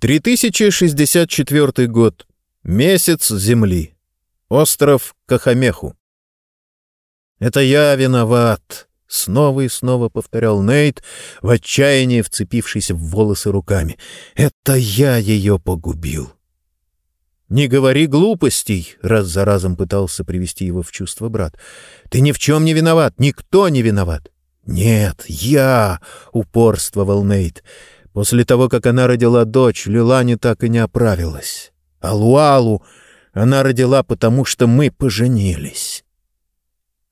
3064 год. Месяц Земли. Остров Кахамеху. «Это я виноват», — снова и снова повторял Нейт, в отчаянии вцепившийся в волосы руками. «Это я ее погубил». «Не говори глупостей», — раз за разом пытался привести его в чувство брат. «Ты ни в чем не виноват, никто не виноват». «Нет, я!» — упорствовал Нейт. После того, как она родила дочь, Лилани так и не оправилась. А Луалу она родила, потому что мы поженились.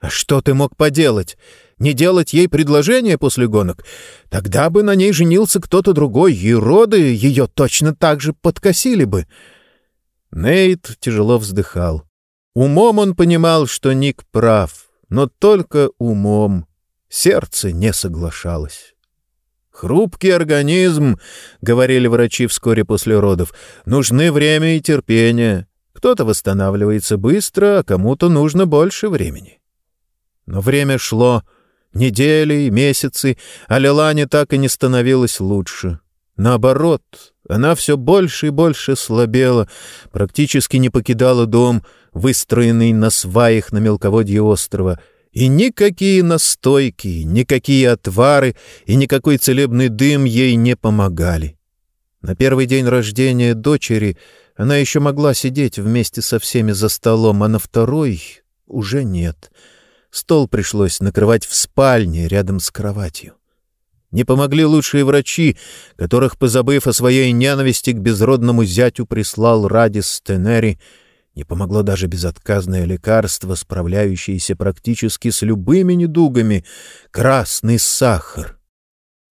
А что ты мог поделать? Не делать ей предложение после гонок? Тогда бы на ней женился кто-то другой, и роды ее точно так же подкосили бы. Нейт тяжело вздыхал. Умом он понимал, что Ник прав, но только умом. Сердце не соглашалось. «Хрупкий организм», — говорили врачи вскоре после родов, — «нужны время и терпение. Кто-то восстанавливается быстро, а кому-то нужно больше времени». Но время шло, недели и месяцы, а Лилане так и не становилось лучше. Наоборот, она все больше и больше слабела, практически не покидала дом, выстроенный на сваях на мелководье острова — и никакие настойки, никакие отвары и никакой целебный дым ей не помогали. На первый день рождения дочери она еще могла сидеть вместе со всеми за столом, а на второй уже нет. Стол пришлось накрывать в спальне рядом с кроватью. Не помогли лучшие врачи, которых, позабыв о своей ненависти к безродному зятю, прислал Радис Тенери — не помогло даже безотказное лекарство, справляющееся практически с любыми недугами — красный сахар.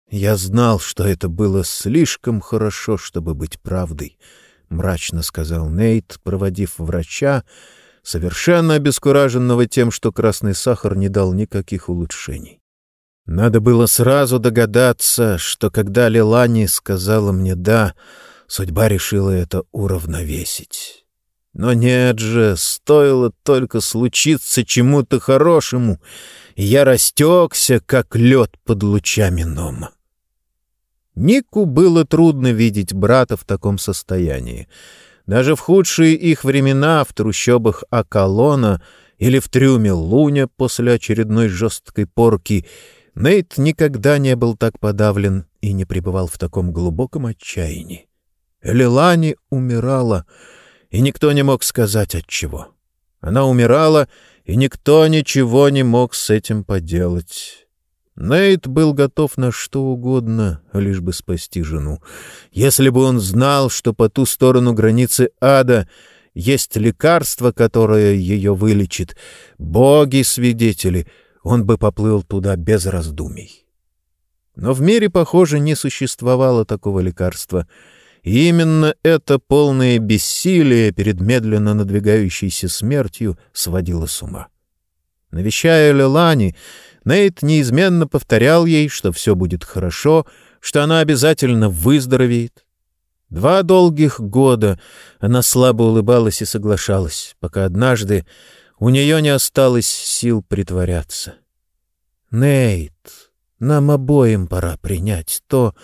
Я знал, что это было слишком хорошо, чтобы быть правдой, — мрачно сказал Нейт, проводив врача, совершенно обескураженного тем, что красный сахар не дал никаких улучшений. Надо было сразу догадаться, что когда Лилани сказала мне «да», судьба решила это уравновесить. Но нет же, стоило только случиться чему-то хорошему, и я растекся, как лед под лучами Нома. Нику было трудно видеть брата в таком состоянии. Даже в худшие их времена в трущобах Акалона или в трюме Луня после очередной жесткой порки Нейт никогда не был так подавлен и не пребывал в таком глубоком отчаянии. Лилани умирала — и никто не мог сказать от чего. Она умирала, и никто ничего не мог с этим поделать. Нейт был готов на что угодно, лишь бы спасти жену. Если бы он знал, что по ту сторону границы ада есть лекарство, которое ее вылечит, боги-свидетели, он бы поплыл туда без раздумий. Но в мире, похоже, не существовало такого лекарства — и именно это полное бессилие перед медленно надвигающейся смертью сводило с ума. Навещая Лелани, Нейт неизменно повторял ей, что все будет хорошо, что она обязательно выздоровеет. Два долгих года она слабо улыбалась и соглашалась, пока однажды у нее не осталось сил притворяться. «Нейт, нам обоим пора принять то,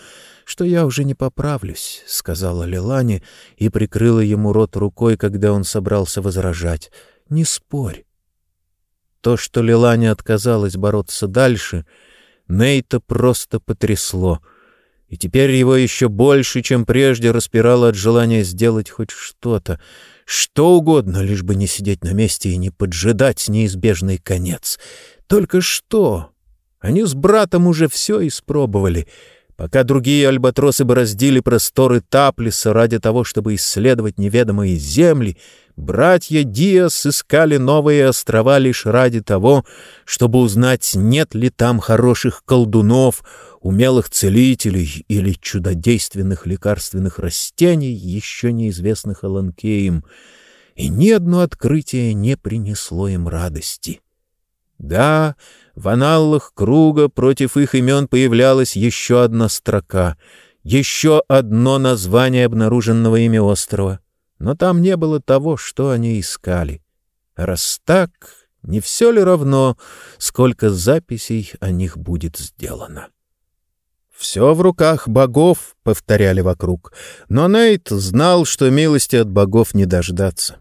что я уже не поправлюсь», — сказала Лилани и прикрыла ему рот рукой, когда он собрался возражать. «Не спорь». То, что Лилани отказалась бороться дальше, Нейта просто потрясло, и теперь его еще больше, чем прежде, распирало от желания сделать хоть что-то, что угодно, лишь бы не сидеть на месте и не поджидать неизбежный конец. Только что? Они с братом уже все испробовали — Пока другие альбатросы бороздили просторы Таплиса ради того, чтобы исследовать неведомые земли, братья Диас искали новые острова лишь ради того, чтобы узнать, нет ли там хороших колдунов, умелых целителей или чудодейственных лекарственных растений, еще неизвестных Аланкеем, и ни одно открытие не принесло им радости. Да, в аналлах круга против их имен появлялась еще одна строка, еще одно название обнаруженного ими острова. Но там не было того, что они искали. Раз так, не все ли равно, сколько записей о них будет сделано? «Все в руках богов», — повторяли вокруг. Но Нейт знал, что милости от богов не дождаться.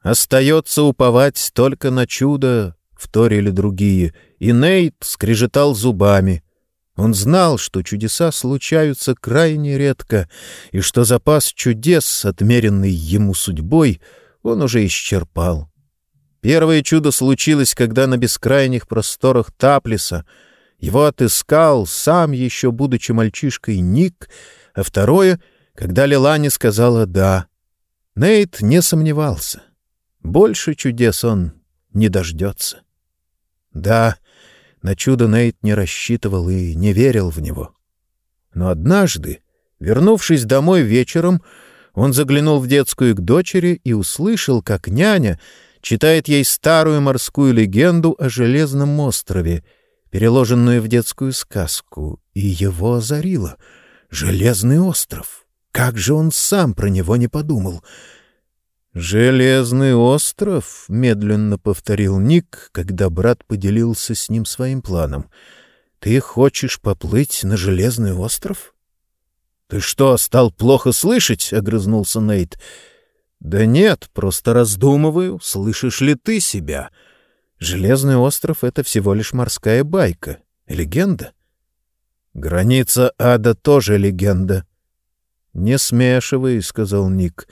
«Остается уповать только на чудо», — вторили другие, и Нейт скрежетал зубами. Он знал, что чудеса случаются крайне редко, и что запас чудес, отмеренный ему судьбой, он уже исчерпал. Первое чудо случилось, когда на бескрайних просторах Таплиса его отыскал, сам еще будучи мальчишкой, Ник, а второе, когда Лилани сказала «да». Нейт не сомневался. Больше чудес он не дождется. Да, на чудо Нейт не рассчитывал и не верил в него. Но однажды, вернувшись домой вечером, он заглянул в детскую к дочери и услышал, как няня читает ей старую морскую легенду о Железном острове, переложенную в детскую сказку, и его озарило. Железный остров! Как же он сам про него не подумал — «Железный остров», — медленно повторил Ник, когда брат поделился с ним своим планом. «Ты хочешь поплыть на Железный остров?» «Ты что, стал плохо слышать?» — огрызнулся Нейт. «Да нет, просто раздумываю, слышишь ли ты себя. Железный остров — это всего лишь морская байка, легенда». «Граница ада тоже легенда». «Не смешивай», — сказал Ник.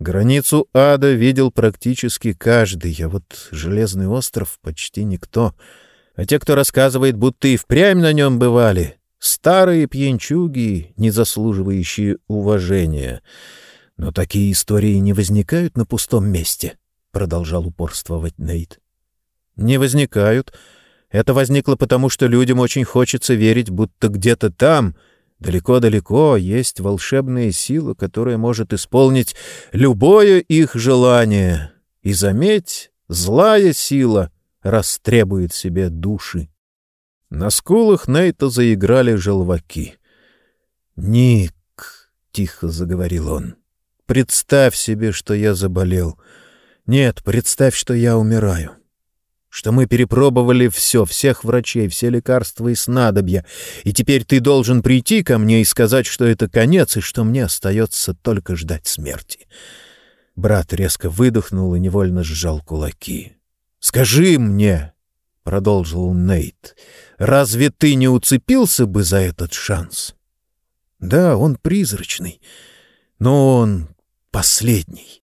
Границу ада видел практически каждый, а вот Железный остров — почти никто. А те, кто рассказывает, будто и впрямь на нем бывали, старые пьянчуги, не заслуживающие уважения. Но такие истории не возникают на пустом месте, — продолжал упорствовать Нейт. Не возникают. Это возникло потому, что людям очень хочется верить, будто где-то там — Далеко-далеко есть волшебная сила, которая может исполнить любое их желание. И, заметь, злая сила растребует себе души. На скулах Нейта заиграли желваки. «Ник», — тихо заговорил он, — «представь себе, что я заболел. Нет, представь, что я умираю что мы перепробовали все, всех врачей, все лекарства и снадобья, и теперь ты должен прийти ко мне и сказать, что это конец, и что мне остается только ждать смерти». Брат резко выдохнул и невольно сжал кулаки. «Скажи мне», — продолжил Нейт, — «разве ты не уцепился бы за этот шанс?» «Да, он призрачный, но он последний.